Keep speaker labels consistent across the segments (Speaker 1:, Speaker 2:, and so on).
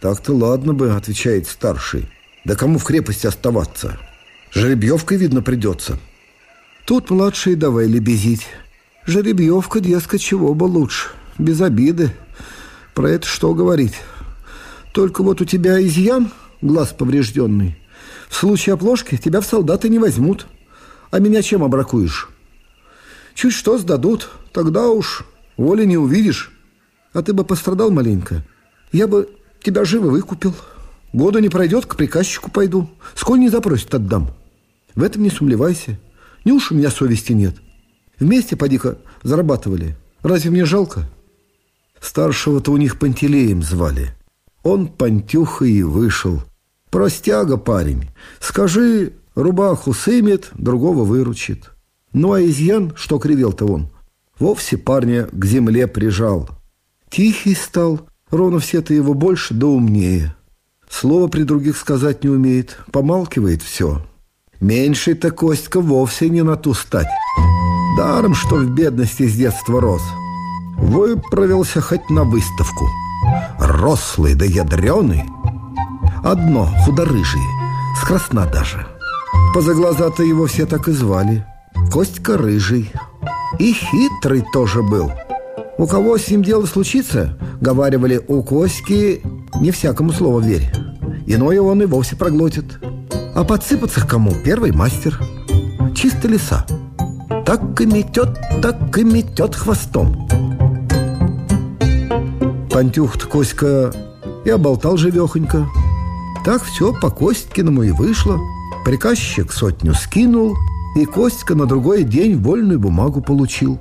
Speaker 1: Так-то ладно бы, отвечает старший. Да кому в крепости оставаться? Жеребьевкой, видно, придется. Тут младший давай лебезить. Жеребьевка, дескать, чего бы лучше. Без обиды. Про это что говорить? Только вот у тебя изъян, глаз поврежденный. В случае оплошки тебя в солдаты не возьмут. А меня чем обракуешь? Чуть что сдадут, тогда уж воли не увидишь. А ты бы пострадал маленько. Я бы тебя живо выкупил. Года не пройдет, к приказчику пойду. Сколь не запросит, отдам. В этом не сумлевайся. Не уж у меня совести нет. Вместе, поди-ка, зарабатывали. Разве мне жалко? Старшего-то у них Пантелеем звали. Он Пантюха и вышел. Простяга парень. Скажи, рубаху сымет, другого выручит. Ну а изъян, что кривел-то он, вовсе парня к земле прижал. Тихий стал, ровно все-то его больше да умнее. Слово при других сказать не умеет, помалкивает все. Меньший-то Костька вовсе не на ту стать. Даром, что в бедности с детства рос. Выправился хоть на выставку. Рослый да ядреный. Одно, худорыжий, с красна даже. Поза глаза-то его все так и звали. Костька рыжий. И хитрый тоже был. У кого с ним дело случится, говаривали, у Костьки не всякому слову верь. Иное он и вовсе проглотит. А подсыпаться кому первый мастер. Чисто леса. Так и метет, так и метет хвостом. Пантюх-то Коська и оболтал живехонько. Так все по Костькиному и вышло. Приказчик сотню скинул, и Костька на другой день вольную бумагу получил.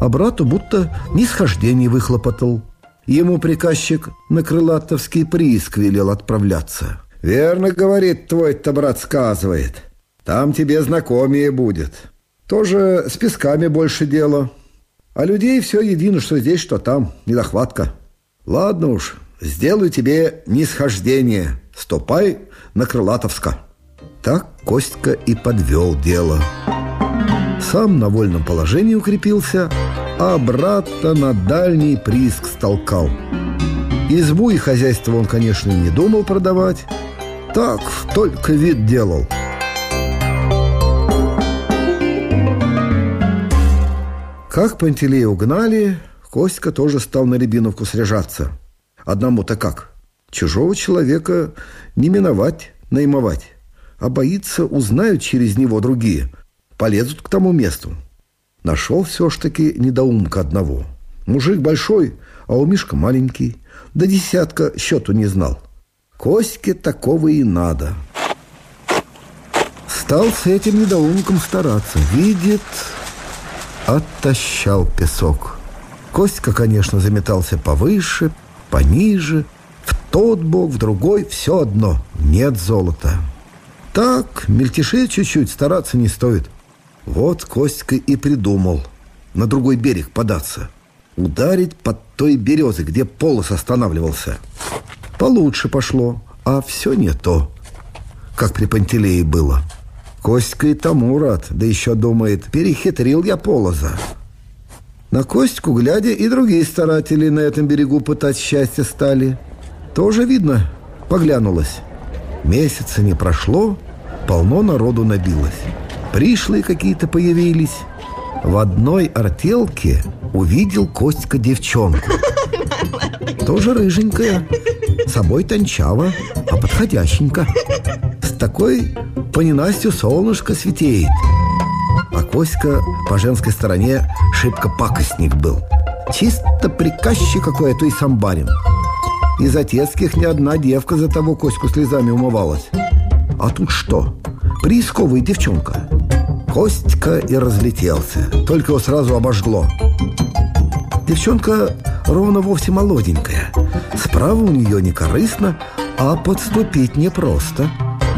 Speaker 1: А брату будто нисхождение выхлопотал. Ему приказчик на крылатовский прииск велел отправляться. «Верно, — говорит, — твой-то брат сказывает. Там тебе знакомее будет. Тоже с песками больше дела. А людей все едино, что здесь, что там. Недохватка. Ладно уж, сделаю тебе нисхождение. Ступай на Крылатовска». Так Костька и подвел дело. Сам на вольном положении укрепился, брата на дальний прииск столкал. Избу и хозяйство он, конечно, не думал продавать. Так, только вид делал. Как Пантелея угнали, Костька тоже стал на Рябиновку сряжаться. Одному-то как? Чужого человека не миновать, наймовать. А боится, узнают через него другие. Полезут к тому месту. Нашел все ж недоумка одного. Мужик большой, а у Мишка маленький. До десятка счету не знал. Костьке такого и надо. Стал с этим недоумком стараться. Видит, оттащал песок. Костька, конечно, заметался повыше, пониже, в тот бок, в другой, все одно, нет золота. Так, мельтешить чуть-чуть, стараться не стоит. Вот Костька и придумал на другой берег податься. Ударить под той березой, где полос останавливался. Получше пошло, а все не то, как при Пантелее было. Костька и тому рад, да еще думает, перехитрил я полоза. На Костьку, глядя, и другие старатели на этом берегу пытать счастье стали. Тоже видно, поглянулось. Месяца не прошло, полно народу набилось. Пришлые какие-то появились. В одной артелке увидел Костька девчонку. Тоже рыженькая, собой тончава, а подходященько. С такой по ненастью солнышко светеет. А Коська по женской стороне шибко пакостник был. Чисто приказчик какой, а то и сам барин. Из отецких ни одна девка за того Коську слезами умывалась. А тут что? Приисковая девчонка. Костька и разлетелся. Только его сразу обожгло. Девчонка ровно вовсе молоденькая. Справа у нее не корыстно, а подступить непросто.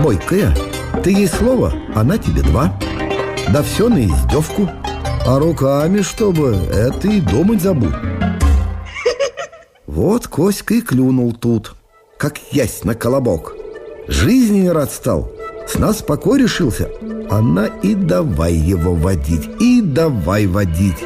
Speaker 1: Бойкая. Ты ей слово, она тебе два. Да все на издевку. А руками, чтобы, это и думать забудь. Вот Коська и клюнул тут, как ясь на колобок. Жизни не рад стал, с нас покой решился. Она и давай его водить, и давай водить.